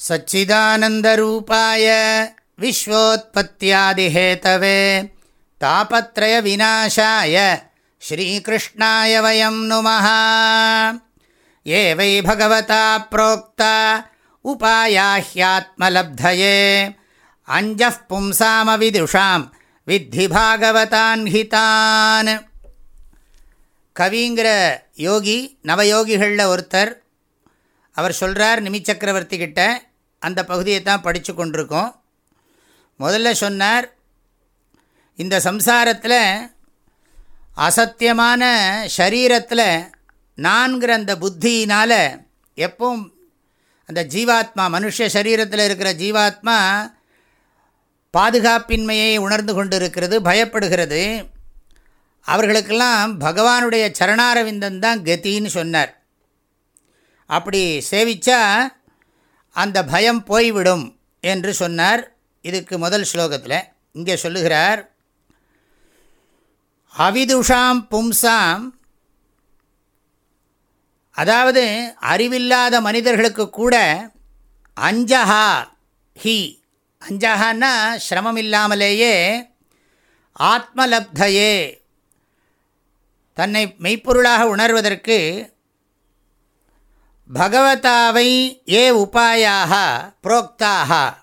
सच्चिदानन्दरूपाय विश्वोत्पत्त्यादिहेतवे तापत्रयविनाशाय श्रीकृष्णाय वयं नुमः ये वै भगवता प्रोक्ता उपायाह्यात्मलब्धये अञ्जः पुंसामविदुषां विद्धि भागवतान् हितान् கவிங்கிற யோகி நவயோகிகளில் ஒருத்தர் அவர் சொல்கிறார் நிமிச்சக்கரவர்த்தி கிட்ட அந்த பகுதியை தான் படித்து கொண்டிருக்கோம். முதல்ல சொன்னார் இந்த சம்சாரத்தில் அசத்தியமான ஷரீரத்தில் நான்கிற அந்த புத்தியினால் எப்பவும் அந்த ஜீவாத்மா மனுஷ சரீரத்தில் இருக்கிற ஜீவாத்மா பாதுகாப்பின்மையை உணர்ந்து கொண்டு இருக்கிறது பயப்படுகிறது. அவர்களுக்கெல்லாம் பகவானுடைய சரணாரவிந்தன் தான் கத்தின்னு சொன்னார். அப்படி சேவிச்சா அந்த பயம் போய்விடும் என்று சொன்னார். இதுக்கு முதல் ஸ்லோகத்தில் இங்கே சொல்லுகிறார். அவிதுஷாம் பும்சாம் அதாவது அறிவில்லாத மனிதர்களுக்கு கூட அஞ்சஹா ஹி அஞ்சஹான்னா சிரமம் இல்லாமலேயே ஆத்மலப்தையே தன்னை மெய்ப்பொருளாக உணர்வதற்கு பகவதாவை ஏ உபாயாக புரோக்தாக.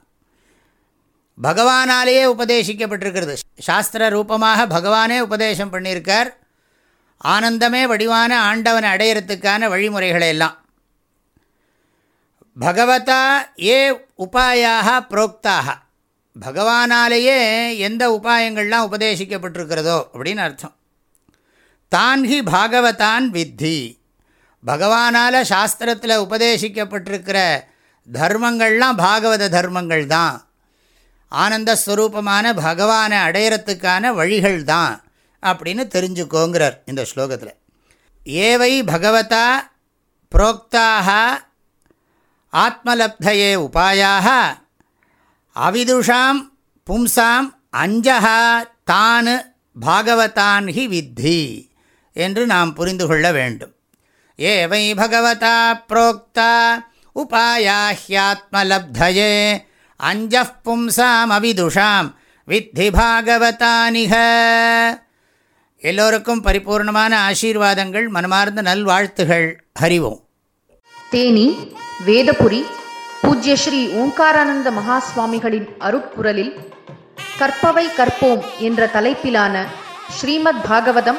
பகவானாலேயே உபதேசிக்கப்பட்டிருக்கிறது. சாஸ்திர ரூபமாக பகவானே உபதேசம் பண்ணியிருக்கார். ஆனந்தமே வடிவான ஆண்டவனை அடையிறதுக்கான வழிமுறைகளை எல்லாம் பகவதா ஏ உபாயாக புரோக்தாக. பகவானாலேயே எந்த உபாயங்கள்லாம் உபதேசிக்கப்பட்டிருக்கிறதோ அப்படின்னு அர்த்தம். தான் ஹி பாகவதான் வித்தி. பகவானால் சாஸ்திரத்தில் உபதேசிக்கப்பட்டிருக்கிற தர்மங்கள்லாம் பாகவத தர்மங்கள் தான். ஆனந்தஸ்வரூபமான பகவானை அடையிறத்துக்கான வழிகள் தான் அப்படின்னு தெரிஞ்சுக்கோங்கிறார் இந்த ஸ்லோகத்தில். ஏவை பகவதா புரோக்தாக ஆத்மலப்தையே உபாயாக அவிதுஷாம் பும்சாம் அஞ்சகா தான் பாகவதான் ஹி வித்தி என்று நாம் புரிந்து கொள்ள வேண்டும். ஏவை பகவதா புரோக்தா உபாயாஹ்யாத்மலப்தயே அஞ்சப் பும்சாம் அவிதுஷாம் வித்தி பாகவதானிக எல்லோருக்கும் பரிபூர்ணமான ஆசீர்வாதங்கள் மனமார்ந்த நல்வாழ்த்துகள். ஹரிவோம். தேனி வேதபுரி பூஜ்ய ஸ்ரீ ஓங்காரானந்த மகாஸ்வாமிகளின் அருப்புரலில் கற்பவை கற்போம் என்ற தலைப்பிலான ஸ்ரீமத் பாகவதம்